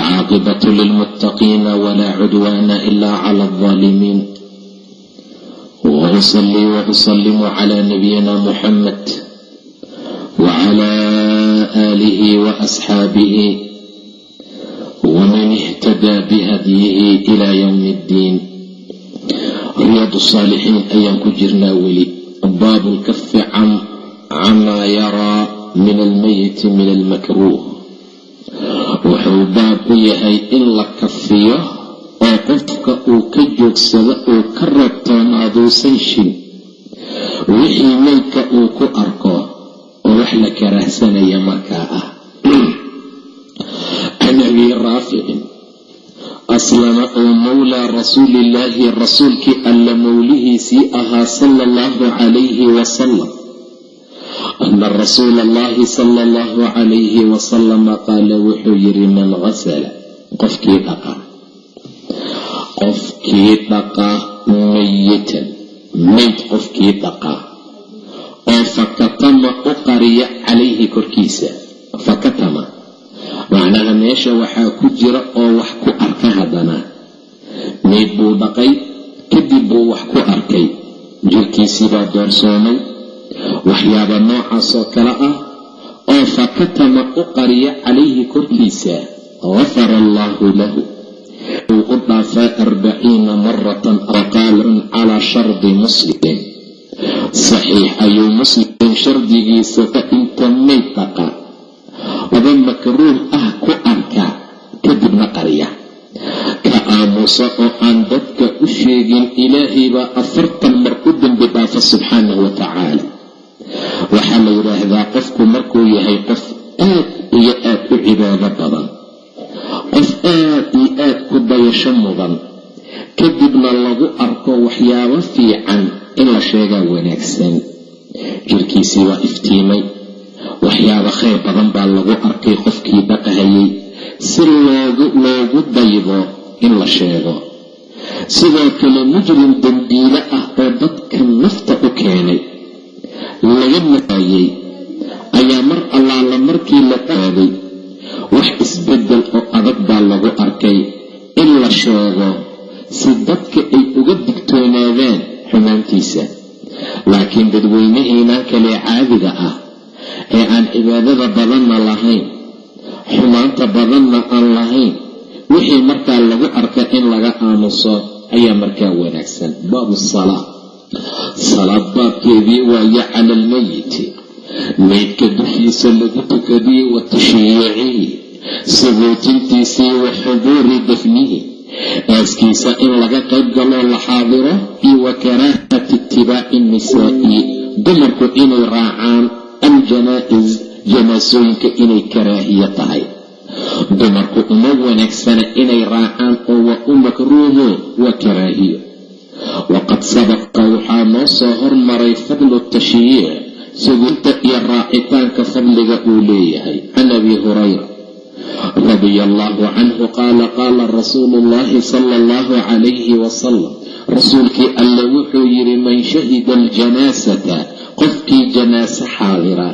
والعاقبة للمتقين ولا عدوان إلا على الظالمين وأصلي وأسلم على نبينا محمد وعلى آله وأصحابه ومن اهتدى بهديه إلى يوم الدين رياض الصالحين أيام كجرنا ولي باب الكف عن عما يرى min almeyiti min almakruuh wuxuu baab u yahay in la kafiyo oo qofka uu ka joogsado uu ka reebtoonaaduusan shin wixii meydka uu ku arko oo wax la karaahsanaya markaa ah. Can abi raaficin aslama oo mawlaa rasuulillaahi rasuulkii alla mowlihiisii ahaa sala allahu calayhi wasalam ana rasuula allahi sala allahu calayhi wasalama qaala wuxuu yidhi man hasala qofkii dhaqa qofkii dhaqaa mayitan mayd qofkii dhaqaa oo fakatama u qariya calayhi korkiisa fakatama macnaha meesha waxaa ku jira oo wax ku arka haddana mayd buu dhaqay kadib buu wax ku arkay jirkiisiibaa doorsoomay waxyaaba noocaasoo kale ah oo fakatama u qariya calayhi korkiisa gafara allaahu lahu. Uu u dhaafaa arbaciina maratan aqaalun calaa shardi muslim. Saxiix ayuu muslim shardigiisa fa inta mayd dhaqa. Makruuh ah ku arka kadibna qariya. Ka aamusa oo aan dadka u sheegin ilaahay baa afartan mar u dembi dhaafa subxaanahu wa tacaala waxaa la yidhaahdaa qofku markuu yahay qof aad iyo aad u cibaado badan qof aad iyo aad ku dayasho mudan kadibna lagu arko waxyaabo fiican in la sheegaa wanaagsan. Jirkiisii waa iftiimay waxyaabo khayr badan baa lagu arkay qofkii dhaqahayay si loogu daydo in la sheego. Sidoo kale mujrim dembiile ah oo dadka nafta u keenay laga naqaayay ayaa mar allaala markii la qaaday wax isbeddel oo adag baa lagu arkay in la sheego si dadka ay uga digtoonaadaan xumaantiisa. Laakiin dadweynaheynaa kalee caadiga ah ee aan cibaadada badanna lahayn xumaanta badanna aan lahayn wixii markaa lagu arka in laga aamuso ayaa markaa wanaagsan. Baabu salaa salaad baabkeedii waaye cala almeyiti meydka dushiisa lagu tukadiyey wa tashyiicihi sabuutintiisii wa xuduuri dafnihi. Aaskiisa in laga qayb galoo la xaadiro iyo wa karaahati itibaaci nisaa'i. Dumarku inay raacaan aljanaa-is janaasooyinka inay karaahiya tahay. Dumarku uma wanaagsana inay raacaan oo waa u makruuho waa karaahiyo waqad sabaqa waxaa noo soo hormaray fadlu tashyiic sugunta iyo raacitaanka fadliga uu leeyahay can abi hurayra radia allahu canhu qaala qaala rasuulu llahi sala allahu calayhi wasalam rasuulkii alle wuxuu yidhi man shahida aljanaasata qofkii janaase xaadira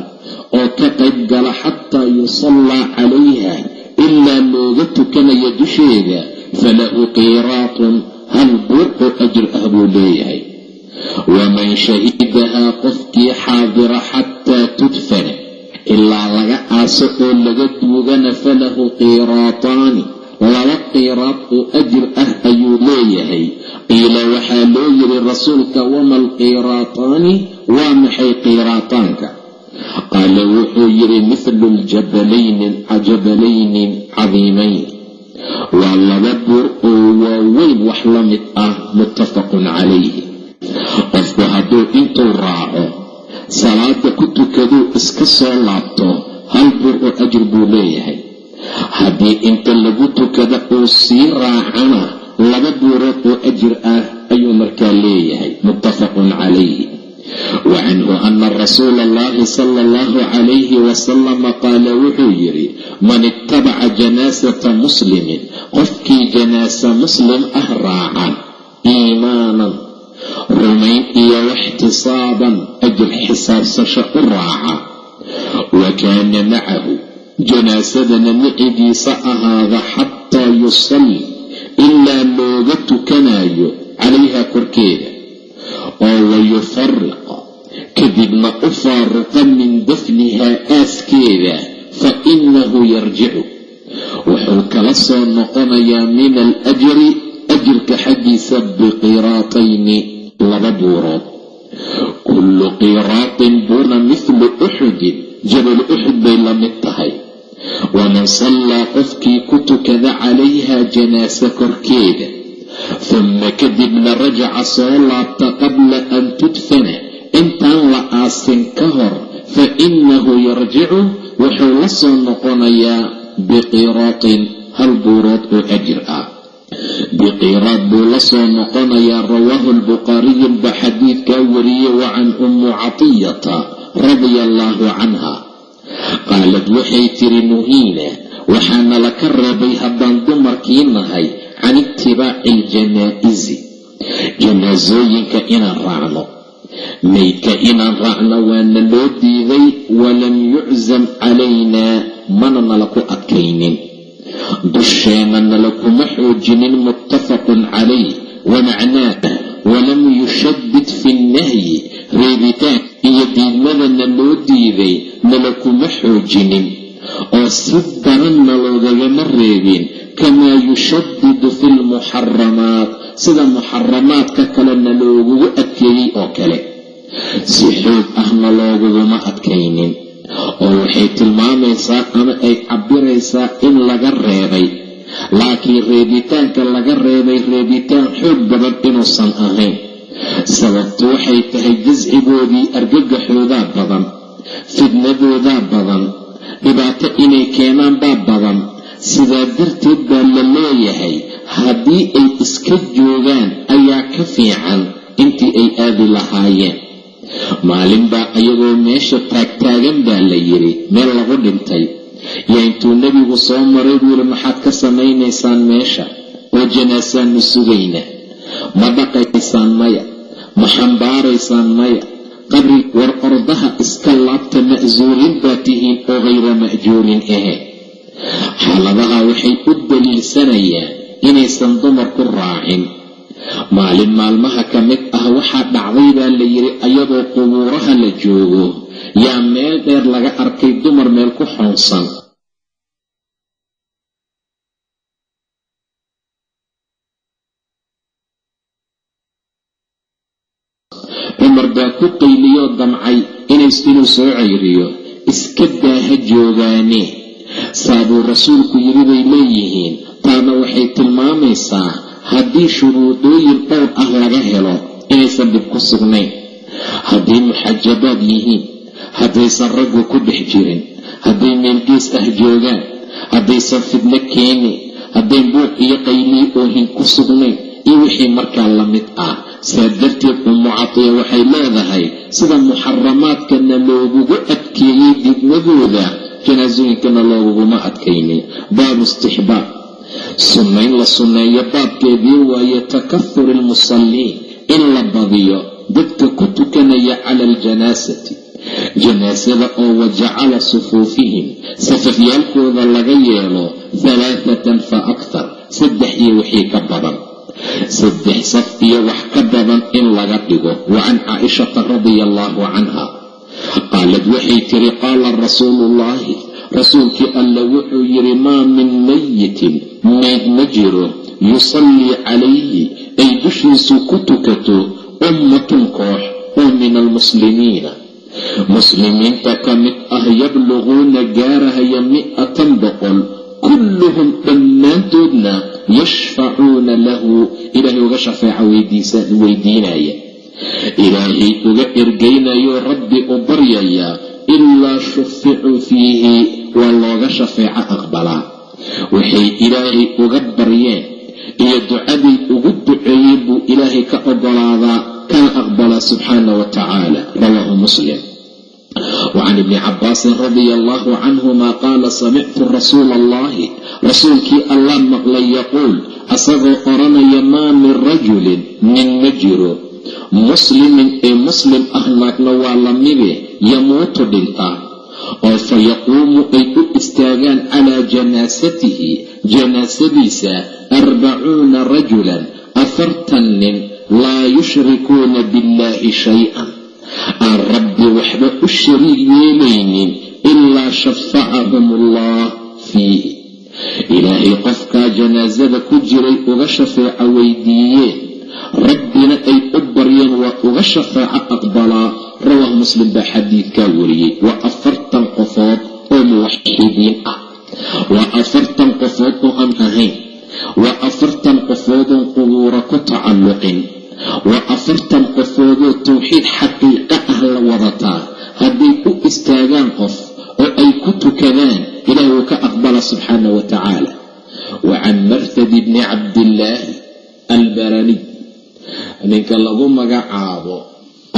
oo ka qayb gala xataa yusallaa calayha ilaa looga tukanayo dusheeda falahu qiiraatun hal buur oo ajir ah buu leeyahay. Waman shahidahaa qofkii xaadira xataa tudfana ilaa laga aaso oo laga duugana falahu qiiraataani laba qiiraad oo ajir ah ayuu leeyahay. Qiila waxaa loo yiri rasuulka wama alqiiraataani waa maxay qiiraataanka? Qaala wuxuu yidhi mithlu ljabalayni jabalayni cadiimayn waa laba buur oo waaweyn wax la mid ah muttafaqun calayhi. Qofku hadduu intuu raaco salaada ku tukaduu iska soo laabto hal buur oo ajir buu leeyahay. Haddii inta lagu tukada uu sii raacana laba buurood oo ajir ah ayuu markaa leeyahay muttafaqun calayhi wa canhu ana rasuula allahi sala allahu calayhi wasalama qaala wuxuu yidhi man ittabaca janaasata muslimin qofkii janaasa muslim ah raaca iimaanan rumayn iyo waxtisaaban ajir xisaabsasho u raaca wa kaana macahu janaasadana micigiisa ahaada xataa yusalli ilaa looga tukanayo calayha korkeeda oo wayufariqa kadibna u faaruqa min dafnihaa aaskeeda fa inahu yarjicu wuxuu kala soo noqonayaa min alajri ajirka xaggiisa biqiraatayni laba buurood kullu qiraatin buurna mithlu uxudin jabal uxud bay la mid tahay waman sallaa qofkii ku tukada calayha janaasa korkeeda humma kadibna rajaca soo laabta qabla an tudfana. Intaan la aasin ka hor fa inahu yarjicu wuxuu la soo noqonayaa biqiraatin hal buurood oo ajir ah. Biqiraad buu la soo noqonayaa rawaahu lbukhaariyu ba xadiidkaa wariyey wa can ummu catiyata radia allaahu canha. Qaalad waxay tiri nuhiina waxaana laka reebay haddaan dumarkii nahay can itibaaci aljanaa'izi janaasooyinka inaan raacno. Maydka inaan raacno waana loo diiday walam yuczam calaynaa mana nala ku adkaynin. Dusheena nala kuma xoojinin muttafaqun calayh wamacnaah walam yushadid fi nnahyi reebitaan iyo diidmadana loo diiday nala kuma xoojinin. Oo si daranna loogagama reebin kamaa yushadidu fi lmuxaramaat sida muxaramaadka kalena loogugu adkeeyey oo kale si xoog ahna looguguma adkaynin oo waxay tilmaamaysaa ama ay cabiraysaa in laga reebay laakiin reebitaanka laga reebay reebitaan xoog badan inuusan ahayn sababtu waxay tahay jascigoodii argagaxoodaa badan fidnadoodaa badan dhibaato inay keenaan baa badan sidaa darteed baa la leeyahay haddii ay iska joogaan ayaa ka fiican intii ay aadi lahaayeen. Maalin baa ayagoo meesha taagtaagan baa la yidhi meel lagu dhintay. Yaa intuu nebigu soo maray buu yidhi maxaad ka samaynaysaan meesha? Oo janaasaannu sugayna. Ma dhaqaysaan maya. Ma xambaaraysaan maya. Qabri war ordaha iska laabta ma'suurin baa tihiin oo hayra ma'juurin ahe xaaladaha waxay u daliilsanayaan inaysan dumarku raacin. Maalin maalmaha ka mid ah waxaa dhacday baa la yidhi ayadoo qubuuraha la joogo yaa meel dheer laga arkay dumar meel ku xoonsan. Cumar baa ku qayliyoo damcay inuu soo cayriyo iska daaha joogaane saabuu rasuulku yidhi bay leeyihiin. Taana waxay tilmaamaysaa haddii shuruudooyin dhowr ah laga helo inaysan dhib ku sugnayn. Hadday muxajabaad yihiin haddaysan raggu ku dhex jirin hadday meelgees ah joogaan haddaysan fidno keeni hadday buuq iyo qaylii oohin ku sugnayn iyo wixii markaa la mid ah saa darteed ummu catiya waxay leedahay sida muxaramaadkana loogugu adkeeyey didmadooda janaasooyinkana looguguma adkaynin baabu istixbaab. Sunnayn la sunneeyo baabkeedii waaye takahuri almusalliin. In la badiyo dadka ku tukanaya cala aljanaasati janaasada oo wajacala sufuufihim. Safafyaalkooda laga yeelo halaathatan fa akthar saddex iyo wixii ka badan. Saddex saf iyo wax ka badan in laga dhigo. Wa can caaishata radia allaahu canha qaalad waxay tiri qaala rasuuluullaahi rasuulkii alla wuxuu yidhi maa min mayitin mayd ma jiro. Yusallii calayhi. Ay dushiisu ku tukato ummatun koox oo min almuslimiina. Muslimiinta ka mid ah yabluquuna gaarahaya mi'atan boqol. Kulluhum dhammaantoodna yashfacuuna lahu. Ilaahay uga shafeeca weydiinaya ilaahay uga ergaynayo rabbi u baryayaa ilaa shuficuu fiihi waa looga shafeeco aqbalaa waxay ilaahay uga baryeen iyo ducaday ugu duceeyeen buu ilaahay ka ogolaadaa kana aqbalaa subxaana wa tacaala rawaahu muslim. Wacan ibni cabaasin radia allahu canhuma qaala samictu rasuula allahi rasuulkii allah maqlay yaquul asagoo odhanaya maa min rajulin nin ma jiro muslimin ee muslim ah naagna waa lamide yamuutu dhinta oo fa yaquumu ay u istaagaan calaa janaasatihi janaasadiisa arbacuuna rajulan afartan nin laa yushrikuuna biاllahi shay-an aan rabbi waxba u shariig yeelaynin ilaa shafacahum allah fiihi ilaahay qofkaa janaasada ku jiray uga shafeeco weydiiyeen rabbina ay u baryeen waa uga shafeeco aqbalaa rawaahu muslim baa xadiidkaa wariyey. Waa afartan qofood oo muwaxidiin ah. Waa afartan qofood oo aan ahayn. Waa afartan qofoodoon qubuura ku tacalluqin. Waa afartan qofoodoo tawxiid xaqiiqa ah la wadataa. Hadday u istaagaan qof oo ay ku tukadaan ilaah wuu ka aqbala subxaana wa tacaala wa can marhad bni cabdillaahi albaraniy ninka lagu magacaabo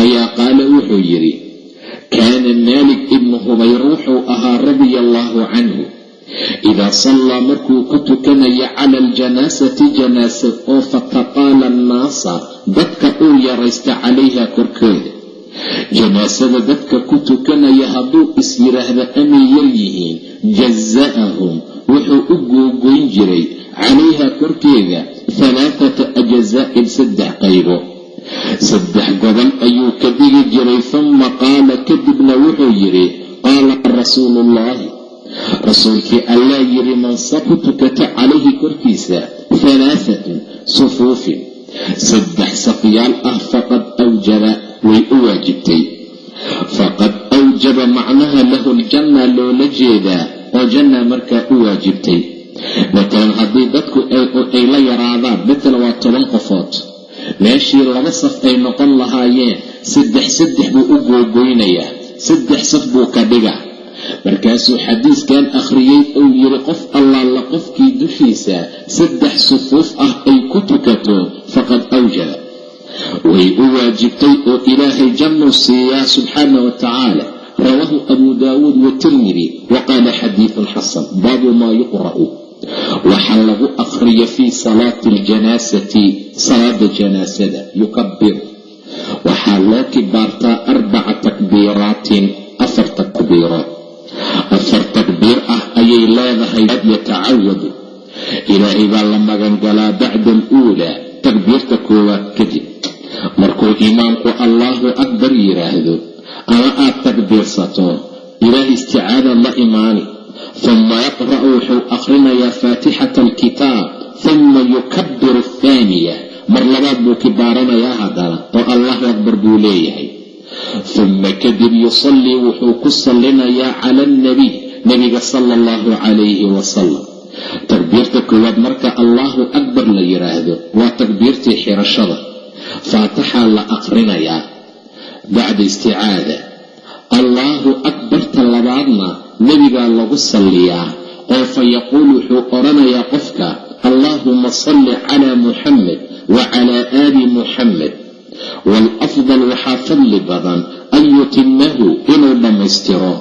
ayaa qaala wuxuu yidhi kaana maalik ibnu hubayr wuxuu ahaa radia allaahu canhu. Idaa sallaa markuu ku tukanaya cala aljanaasati janaasa oo fataqaala annaasa dadka uu yaraysta calayha korkooda janaasada dadka ku tukanaya hadduu is yidhaahda amay yar yihiin? Jaza'ahum wuxuu u googoyn jiray calayha korkeeda halaathata ajazaa'in saddex qaybo saddex gobol ayuu ka dhigi jiray humma qaala kadibna wuxuu yidhi qaala rasuulu ullaahi rasuulkii allaa yidhi man saku tukata calayhi korkiisa halaahatun sufuufin saddex safyaal ah faqad awjaba way u waajibtay faqad awjaba macnaha lahu ljanna loola jeedaa oo janna markaa u waajibtay matalan haddii dadku ay la yaraadaan matalan waa toban qofood. Meeshii laba saf ay noqon lahaayeen saddex saddex buu u googoynayaa saddex saf buu ka dhiga markaasuu xadiiskan akhriyey uu yidhi qof allaala qofkii dushiisa saddex sufuuf ah ay ku tukato faqad awjaba way u waajibtay oo ilaahay jannuu siiyaa subxaana wa tacaala. Rawaahu abu daawuud watirmidi wa qaala xadiidun xasan baabu maa yuqra'u waxaa lagu akhriya fii salaati aljanaasati salaada janaasada yukabir waxaa loo kibaartaa arbaca takbiiraatin afar takbiirood afar takbiir ah ayay leedahay yatacawadu. Ilaahay baa la magangalaa bacda aluulaa takbiirta koowaad kadib markuu imaamku allaahu akbar yidhaahdo ama aad takbiirsato ilaah isticaadaad la imaani huma yaqra'u wuxuu akhrinayaa faatixata alkitaab huma yukabiru athaaniya mar labaad buu kibaaranayaa haddana oo allahu akbar buu leeyahay huma kadib yusallii wuxuu ku sallinayaa cala alnabiy nebiga sala allahu calayhi wasalam takbiirta koowaad marka allahu akbar la yidhaahdo waa takbiirtii xirashada faatixaa la aqrinayaa bacda isticaada allaahu akbarta labaadna nebigaa lagu salliyaa oo fa yaquul wuxuu odhanayaa qofka allaahuma salli calaa muxamed wa calaa aali muxamed waalafdal waxaa fadli badan an yutimahu inuu dhammaystiro.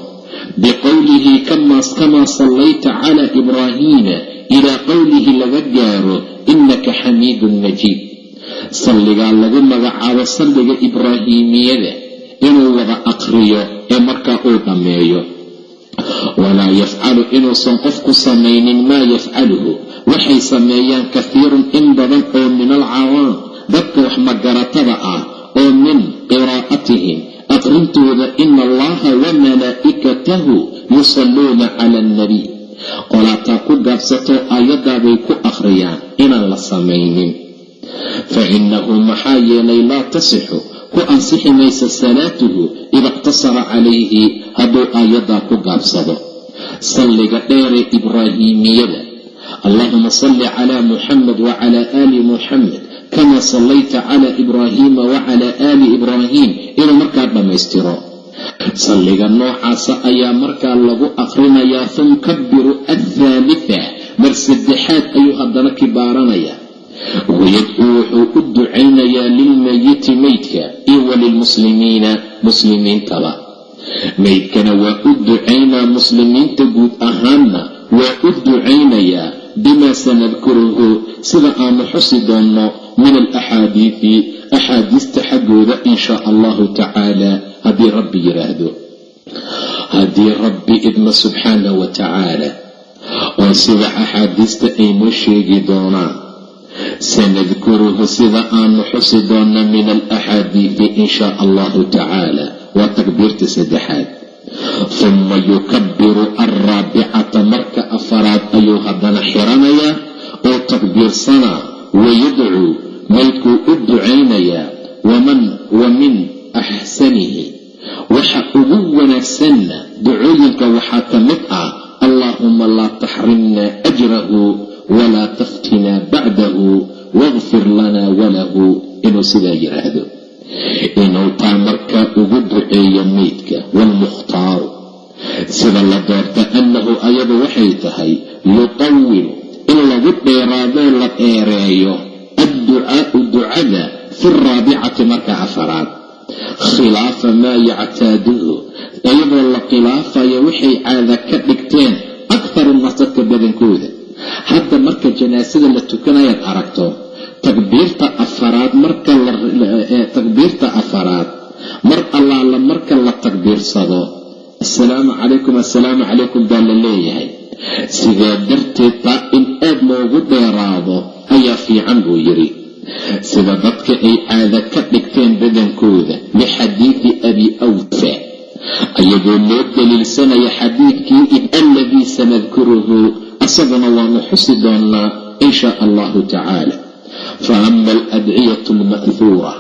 Biqowlihi kamaa sallayta calaa ibraahiima ilaa qowlihi laga gaaro inaka xamiidun majiid. Salligaa lagu magacaabo salliga ibraahiimiyada inuu wada aqriyo ee markaa uu dhammeeyo walaa yafcalu inuusan qofku samaynin maa yafcaluhu waxay sameeyaan kahiirun in badan oo min alcawaam dadka wax magaratada ah oo min qiraa'atihim aqrintooda ina allaha wa malaa'ikatahu yusalluuna cala alnabiy qolaataa ku gaabsatoo aayaddaabay ku akhriyaan inaan la samaynin fa innahu maxaa yeelay laa tasixu ku ansixi maysa salaatuhu ida iqtasara calayhi hadduu aayaddaa ku gaabsado salliga dheeree ibraahiimiyada allahuma salli calaa muxamed wacalaa aali muxamed kamaa sallayta calaa ibraahiima wacalaa aali ibraahiim inuu markaa dhammaystiro. Salliga noocaasa ayaa markaa lagu aqrinayaa humkabiru athaalitha saddexaad ayuu haddana kibaaranayaa wayadcuu wuxuu u ducaynayaa lilmayiti meydka iyo walilmuslimiina muslimiintaba. Meydkana waa u ducaynaa muslimiinta guud ahaanna waa u ducaynayaa bimaa sanadkuruhu sida aanu xusi doonno min alaxaadiidi axaadiista xaggooda in shaa allahu tacaala haddii rabbi yidhaahdo haddii rabbi idmo subxaana wa tacaala oo sida axaadiista aynoo sheegi doonaan sanadkuruhu sida aanu xusi doonno min alaxaadiidi in shaa allahu tacaala waa takbiirta saddexaad huma yukabiru alraabicata marka afaraad ayuu haddana xiranayaa oo takbiirsanaa wayadcuu maydkuu u ducaynayaa waman wa min axsanihi waxa ugu wanaagsanna ducooyinka waxaa ka mid ah allaahuma laa taxrimna ajrahu walaa taftinaa bacdahu waqfir lanaa walahu inuu sidaa yidhaahdo inuu taa markaa ugu duceeyo meydka waalmukhtaaru sida la doorta annahu ayadu waxay tahay yutawilu in lagu dheeraadoo la dheereeyo adducaau ducada fi raabicati marka afaraad khilaafa maa yactaaduhu iyadoo la khilaafayo waxay caada ka dhigteen akharu naas badankooda hadda marka janaasada la tukanayaad aragto takbiirta afaraad marka takbiirta afaraad mar allaala marka la takbiirsado assalaamu calaykum assalaamu calaykum baa la leeyahay. Sidaa darteed taa in aad loogu dheeraado ayaa fiican buu yidhi. Sida dadka ay caada ka dhigteen badankooda lixadiidi abi awfa ayagoo loo daliilsanaya xadiidkii alladii sanadkuruhu isaguna waanu xusi doonnaa in shaa allahu tacaala fa ama aladciyatu alma'huura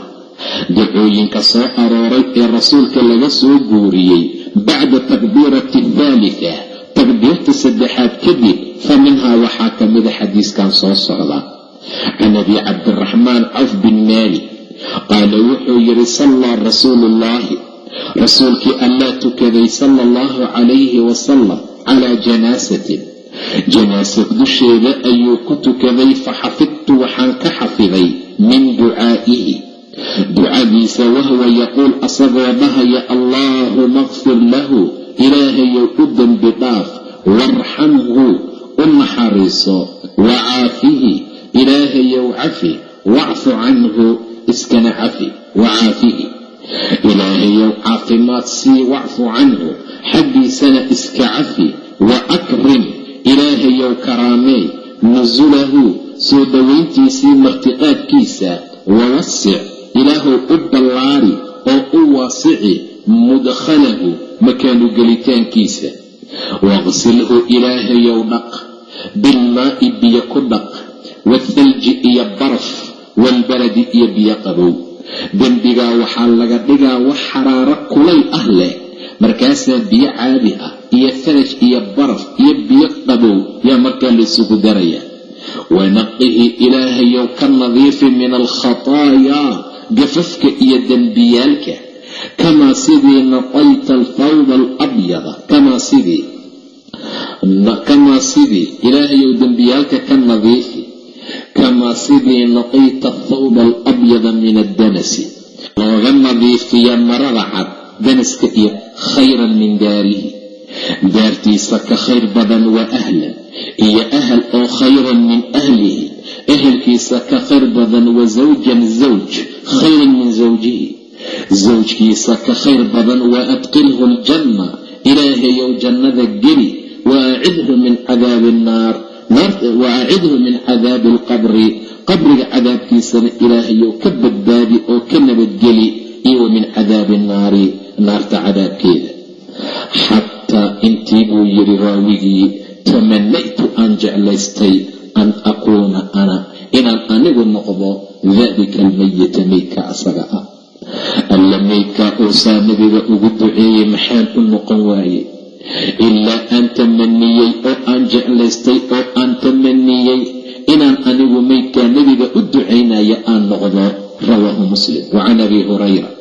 dacooyinka soo arooray ee rasuulka laga soo guuriyey bacda takbiirati athaalita takbiirta saddexaad kadib fa minhaa waxaa ka mida xadiiskan soo socda can abi cabdiraxmaan cawf bin maalik qaala wuxuu yidhi sallaa rasuulu ullaahi rasuulkii allaa tukaday sala allahu calayhi wasalam calaa janaasatin janaasa dusheeda ayuu ku tukaday fa xafidtu waxaan ka xafiday min ducaa'ihi. Ducadiisa wahuwa yaquul asagoo dhahaya allaahuma kfir lahu ilaahayow u dembi dhaaf waarxamhu u naxariiso wacaafihi ilaahayow cafi wacfu canhu iskana cafi wacaafihi ilaahayow caafimaad sii wacfu canhu xaggiisana iska cafi wa akrim ilaahayow karaamee nusulahu soo dhowayntiisii martiqaadkiisa wawasic ilaahow u ballaari oo u waasici mudkhalahu makaanu gelitaankiisa. Waqsilhu ilaahayow dhaq bilmaa'i biyo ku dhaq wathalji iyo baraf waalbaladi iyo biyo qabow. Dembigaa waxaa laga dhigaa wax xaraaro kulay ah leh markaasaa biyo caadi ah iyo thalaj iyo baraf iyo biyo qabow yaa markaa laysugu daraya. Wanaqihi ilaahayow ka nadiifi min alkhataayaa gafafka iyo dembiyaalka. Kamaa sidii naqayta alfawda alabyada kamaa sidii kamaa sidii ilaahayow dembiyaalka ka nadiifi. Kamaa sidii naqayta athawba alabyada min addanasi looga nadiifiya marada cad danaska iyo khayran min daarihi daartiisa ka khayr badan wa ahlan iyo ahal oo khayran min ahlihi. Ehelkiisa ka khayr badan wa zawjan zawj khayran min zawjihi. Zawjkiisa ka khayr badan wa adqilhu aljanna ilaahayow jannada geli wa acidhu min cadaabi nnaar wa min cadaabi alqabri. Qabriga cadaabkiisana ilaahayow ka badbaadi oo ka nabadgeli iyo wa min cadaabi nnaari naarta cadaabkeeda xataa intii buu yidhi raawigii tamanaytu aan jeclaystay an akuuna ana inaan anigu noqdo daalika almayita meydka asaga ah. Alla meydkaa uusaa nabiga ugu duceeyey maxaan u noqon waaye ilaa aan tamaniyey oo aan jeclaystay oo aan tamaniyey inaan anigu meydkaa nebiga u ducaynaya aan noqdo rawaahu muslim. Wa can abi hurayra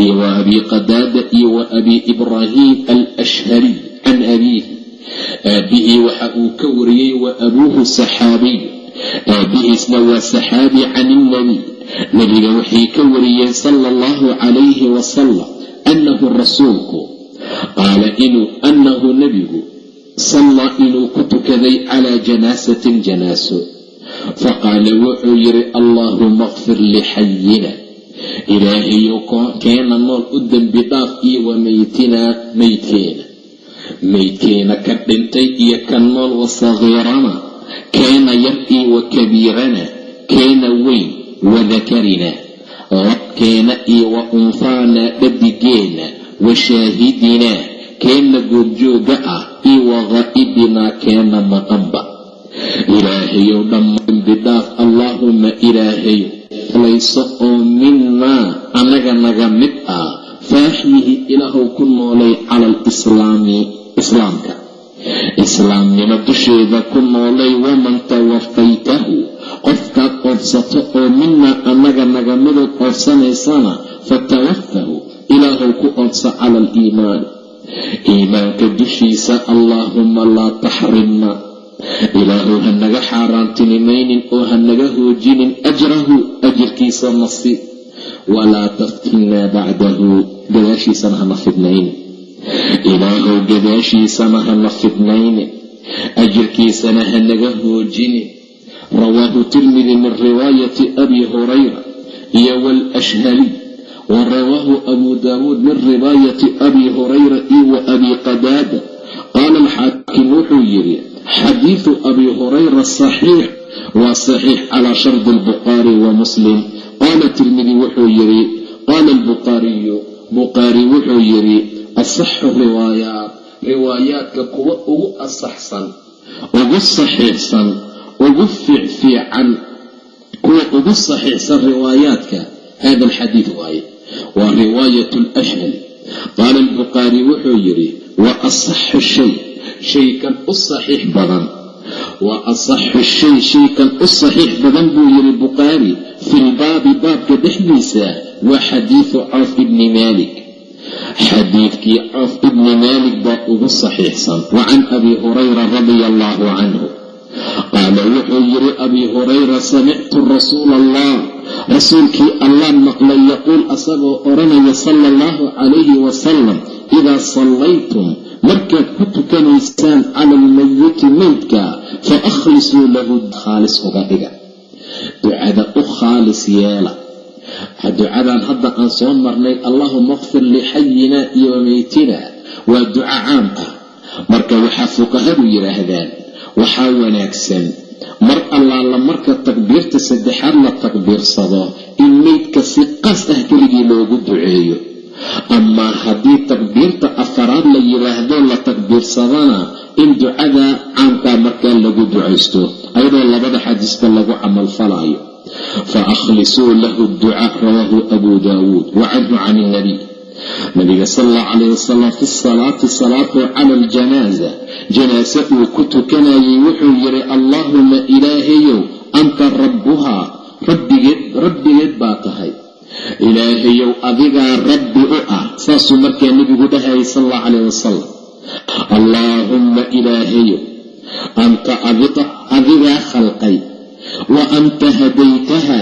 iyo wa abi qadaada iyo wa abi ibraahim alashhariy can abiihi aabbihii waxa uu ka wariyey wa abuuhu saxaabiy aabbihiisna waa saxaabi can ilnebiy nebiga waxay ka wariyeen sala allahu calayhi wasalam annahu rasuulku qaala inuu annahu nebigu sallaa inuu ku tukaday calaa janaasatin janaaso faqaala wuxuu yidhi allaahuma kfir lixayina ilaahayo keena nool u dembi dhaaf iyo wa meytinaa meydkeena meydkeena ka dhintay iyo ka nool wa sagiirana keena yar iyo wa kabiirana keena weyn wa dakarina labkeena iyo wa unfaana dhadigeenna wa shaahidinaa keenna goorjooga ah iyo wa ghaa'ibinaa keena maqanba. Ilaahayow dhamma dembi dhaaf allaahuma ilaahayow layso oo minnaa annaga naga mid ah faaxyihi ilaahow ku noolay cala alislaami islaamka. Islaamnimo dusheeda ku noolay waman tawafaytahu. Qofkaad oodsato oo minaa annaga naga midood oodsanaysana fatawafahu ilaahow ku oodsa cala aliimaani iimaanka dushiisa allaahuma laa taxrimna ilaahow ha naga xaaraantinimaynin oo ha naga hoojinin ajrahu ajirkiisa nasiib walaa taftinnaa bacdahu gadaashiisana hana fidnaynin ilaahow gadaashiisana hana fidnaynin ajirkiisana ha naga hoojinin rawaahu tirmidi min riwaayati abi hurayra iyo waalashhaliy wa rawaahu abu daawuud min riwaayati abi hurayra iyo wa abi qadaada. Qaala alxaakim wuxuu yidhi xadiidu abi hurayra saxiix waa saxiix calaa shardi albukhaari wa muslim. Qaala tirmidi wuxuu yidhi qaala albukhaariyu bukhaari wuxuu yidhi asaxu riwaayaat riwaayaadka kuwa ugu asaxsan ugu saxiixsan ugu fiicfiican kuwa ugu saxiixsan riwaayaadka hada alxadiid waaye waa riwaayat lashhali qaala albukhaari wuxuu yidhi wa asaxu shay shaykan u saxiix badan. Wa asaxu shay shaykan u saxiix badan buu yidhi bukhaari fi lbaabi baabka dhexdiisa waa xadiidu cawf ibni maalik. Xadiidkii cawf ibni maalik baa ugu saxiixsan. Wa can abi hurayra radia allahu canhu qaala wuxuu yidhi abi hurayra samictu rasuula allah rasuulkii allaan maqlay yaquul asagoo odhanaya sala allahu calayhi wasalam idaa sallaytum markaad ku tukanaysaan cala almayiti meydka fa akhlisuu lahu khaalis uga dhiga. Ducada u khaalis yeela. Ducadan hadda aan soo marnay allahuma kfir lixayina iyo wameytina waa duco caam ah marka waxaa fuqahadu yidhaahdaan waxaa wanaagsan. Mar allaala marka takbiirta saddexaad la takbiirsado in meydka si qaas ah keligii loogu duceeyo amaa haddii takbiirta afaraad la yidhaahdo la takbiirsadana in ducada caamkaa markaa lagu ducaysto ayadoo labada xadiista lagu camalfalayo fa akhlisuu lahu ducaa rawaahu abu daawuud wa canhu can ilnabiy nabiga sal allahu calayh wasalam fi salaati salaatu cala aljanaaza janaase uu ku tukanayay wuxuu yidhi allaahuma ilaahayow anta rabbuhaa rabbigeed baa tahay ilaahayow adigaa rabbi u ah. Saasuu markaa nebigu dhahayay sal allahu calayh wasalam allaahumma ilaahayow anta adigaa khalqay. Wa anta hadaytaha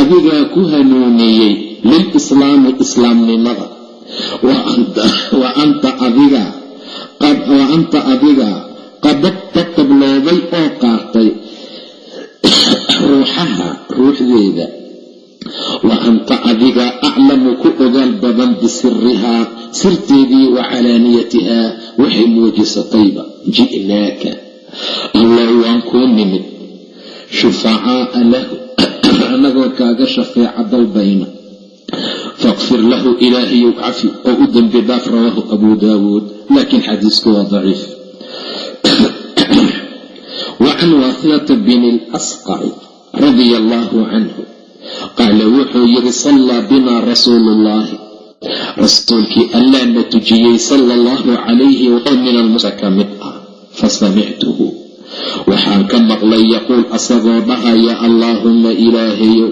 adigaa ku hanuuniyey lilislaami islaamnimada. Wa anta adiga wa anta adiga qadabta qablooday oo qaartay ruuxaha ruuxdeeda wa anta adiga aclamu ku ogaal badan bisirihaa sirteedii wa calaaniyatihaa waxay muujisatayba ji'naaka. Allah waan kuu nimid. Shufacaa'a lahu annagoo kaaga shafeeca dalbayna. Faqfir lahu ilaahayow cafi oo u dembi dhaaf rawaahu abu daawuud laakiin xadiisku waa daciif. Wa can waasilata bini radia allaahu canhu qaala wuxuu yidhi sallaa binaa rasuulu ullaahi rasuulkii allaa na tujiyey sala allahu calayhi wa min almusa ka mid ah fasamictuhu waxaan ka maqlay yaquul asagoo dhahaya allaahumma ilaahayow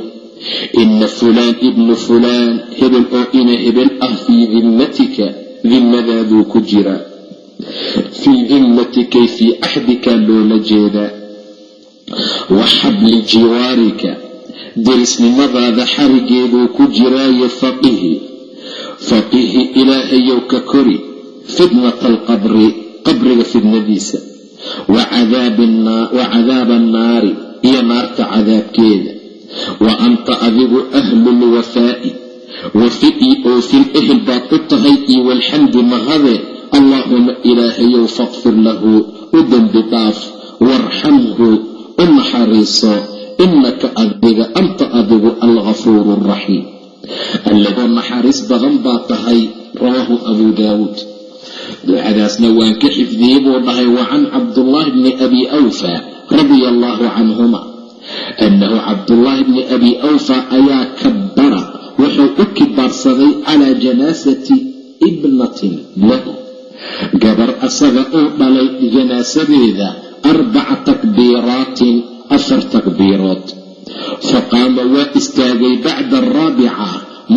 ina fulaan ibnu fulaan hebel oo ina hebel ah fii dimmatika dimmadaaduu ku jira fi dimmati kay fii axdikaa loola jeedaa. Wa xabli jiwaarika derisnimadaada xarigeeduu ku jiraayo faqihi faqihi ilaahayow ka kori fitnata alqabri qabriga fidnadiisa wa cadaaba annaari iyo naarta cadaabkeeda. Wa anta adigu ahlulwafaa'i wafi'ii oofin ehel baad u tahay iyo walxamdi mahade allaahuma ilaahayow faqfir lahu u dembi dhaaf waarxamhu u naxariiso innaka adiga anta adigu alghafuuru alraxiim alladoo naxariis badan baa tahay rawaahu abuu daawuud ducadaasna waan ka xifdiyey buu dhahay wa can cabdullaahi bni abi awfa radia allaahu canhuma annahu cabdullaahi bni abi awfa ayaa kabbara wuxuu u kibaarsaday calaa janaasati ibnatin lahu gabar asaga oo dhalay janaasadeeda arbaca takbiiraatin afar takbiirood faqaama waa istaagay bacda araabica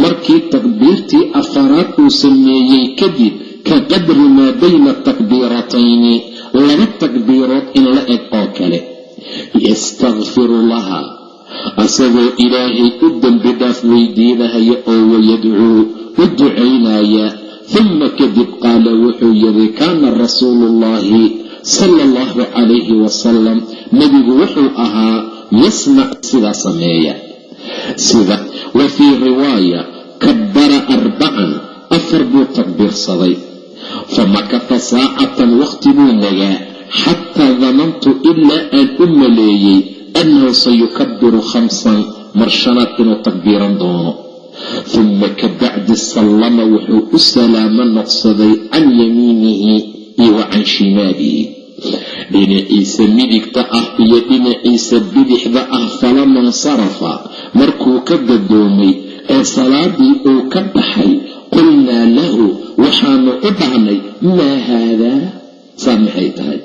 markii takbiirtii afaraad uu sameeyey kadib ka qadri maa bayna takbiiratayni laba takbiirood in la eg oo kale yastakfiru laha asagoo ilaahay u dembi dhaaf weydiinahaya oo wayadcuu u ducaynaya huma kadib qaala wuxuu yidhi kaana rasuulu ullaahi sala allahu calayhi wasalam nebigu wuxuu ahaa yasnac sidaa sameeya. Sida wa fii riwaaya kabbara arbacan afar buu takbiirsaday. Famakata saacatan waqti buu nagaa xataa danantu ilaa aan u maleeyey annahu sayukabiru khamsan mar shanaad inuu takbiiran doono. Uma ka bacdi sallama wuxuu u salaamo noqsaday can yamiinihi iyo wa can shimaalihi dhinaciisa midigta ah iyo dhinaciisa bidixda ah falama insarafa markuu ka gadoomay ee salaadii uu ka baxay qulnaa lahu waxaanu u dhahnay maa haadaa saa maxay tahay?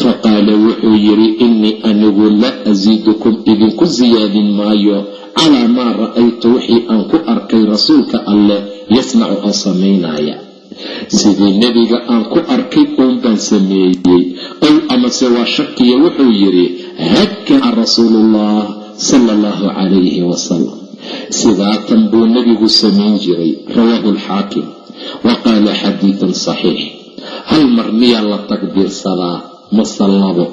Faqaala wuxuu yidhi innii anigu la asiidukum idinku siyaadin maayo calaa maa ra'aytu wixii aan ku arkay rasuulka alleh yasnacu oo samaynaya sidii nebiga aan ku arkay uun baan sameeyey. Ow amase waa shakiya wuxuu yidhi hakaca rasuuluullah sala allahu calayhi wasalam sidaatan buu nebigu samayn jiray rawaahu alxaakim wa qaala xadiidun saxiix hal mar miyaa la takbiirsadaa mase labo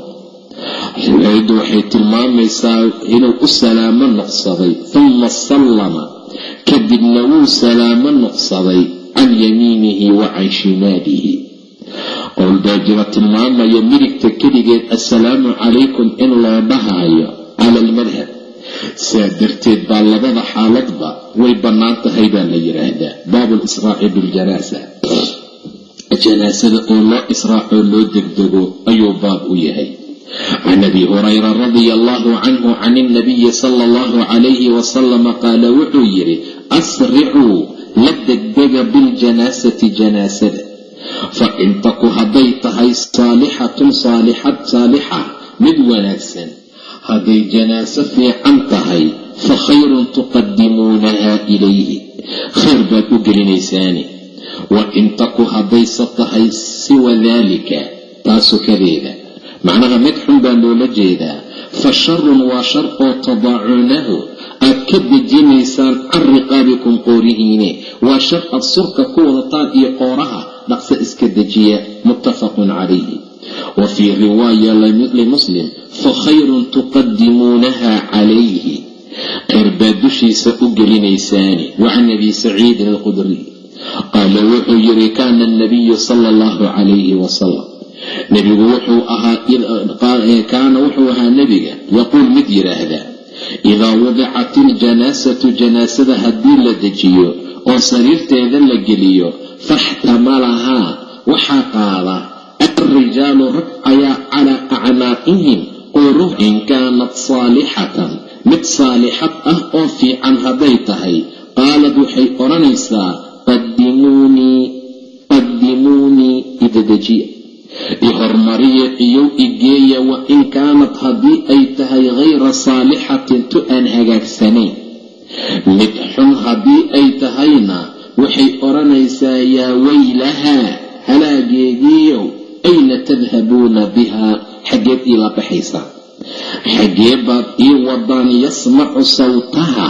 riwaayaddu waxay tilmaamaysaa inuu u salaamo noqsaday uma sallama. Kadibna wuu salaamo noqsaday can yamiinihi wa can shimaalihi qowl baa jira tilmaamaya midigta keligeed assalaamu calaykum in loo dhahaayo cala almadhab saa darteed baa labada xaaladba way bannaan tahay baa la yidhaahdaa baabu lisraaci biljanaasa janaasada oo loo israacoo loo degdego ayuu baab u yahay. Can abi hurayra radia allahu canhu can ilnabiyi sala allahu calayhi wasalama qaala wuxuu yidhi asricuu la degdega biljanaasati janaasada. Fa in taku hadday tahay saalixatun saalixad saalixa mid wanaagsan. Hadday janaaso fiican tahay fa khayrun tuqadimuunaha ilayhi. Khayr baad u gelinaysaani wa in taku haddayse tahay siwa daalika taasukadeeda macnaha mid xun baa loola jeedaa. Fa sharun waa shar oo tadaacuunahu aad ka dejinaysaan can riqaabikum qoorihiine waa shar aad surka ku wadataan iyo qooraha dhaqso iska dejiya muttafaqun calayhi. Wa fii riwaaya limuslim fa khayrun tuqadimuunaha calayhi. Khayr dushiisa u gelinaysaani wa can abi saciidin alqudriy qaala wuxuu yidhi kaana anabiyu sala allahu calayhi wasalam nebigu wuxuu ahaakaana wuxuu ahaa nebiga yaquul mid yidhaahda idaa wadicat iljanaasatu janaasada haddii la dejiyo oo sariirteeda la geliyo faxtamalahaa waxaa qaada alrijaalu rag ayaa calaa acnaaqihim quruh in kaanat saalixatan mid saalixad ah oo fiican hadday tahay qaalad waxay odhanaysaa qadimuunii qadimuunii idedejiya ihormariya iyow igeeya wa in kaanad haddii ay tahay hayra saalixatin tu aan hagaagsanayn. Mid xun haddii ay tahayna waxay odhanaysaa yaa weylahaa halaageediiyow ayna tadhabuuna bihaa xaggeed iila baxaysaa xaggee baad ii wadaan yasmacu sawtaha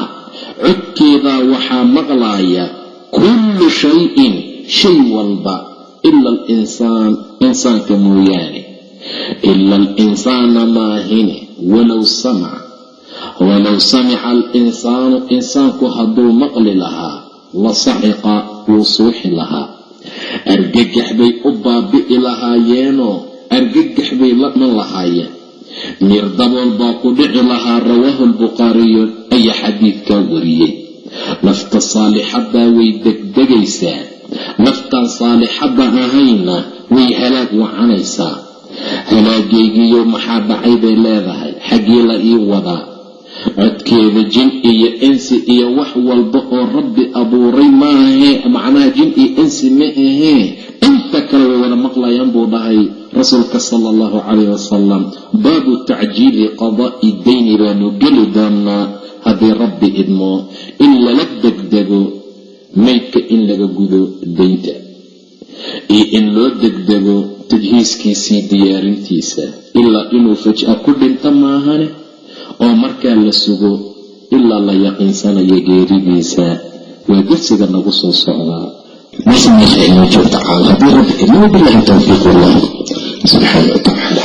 codkeedaa waxaa maqlaaya kullu shay-in shay walba ila alinsaan insaanka mooyaane ila alinsaana maahine walow samac walow samica alinsaanu insaanku hadduu maqli lahaa la saxiqa wuu suuxi lahaa argagax bay u baabi'i lahaayeenoo argagax bay la dhan lahaayeen miir dabool baa ku dhici lahaa rawaahu albukhaariyu ayaa xadiidkaa wariyey nafta saalixaddaa way degdegaysaa naftaan saalixadda ahayna way halaag wacanaysaa halaagaygiyo maxaa dhacay bay leedahay xaggii la ii wadaa codkeeda jin iyo insi iyo wax walba oo rabbi abuuray maahee macnaha jin iyo insi ma ahee inta kale way wada maqlayaan buu dhahay rasuulka sala allahu calayh wasalam baabu tacjiili qadaa'i dayni baanu geli doonaa haddii rabbi idmo in lala degdego maydka in laga gudo daynta iyo in loo degdego tajhiiskiisii diyaarintiisa. Ilaa inuu faj'a ku dhinto maahane oo markaa la sugo ilaa la yaqiinsanayo geeridiisa waa dersiga nagu soo socdaa meesha meesha inoo joogta caal rabbi idmo bilahi towfiiq subxaana wa tacaala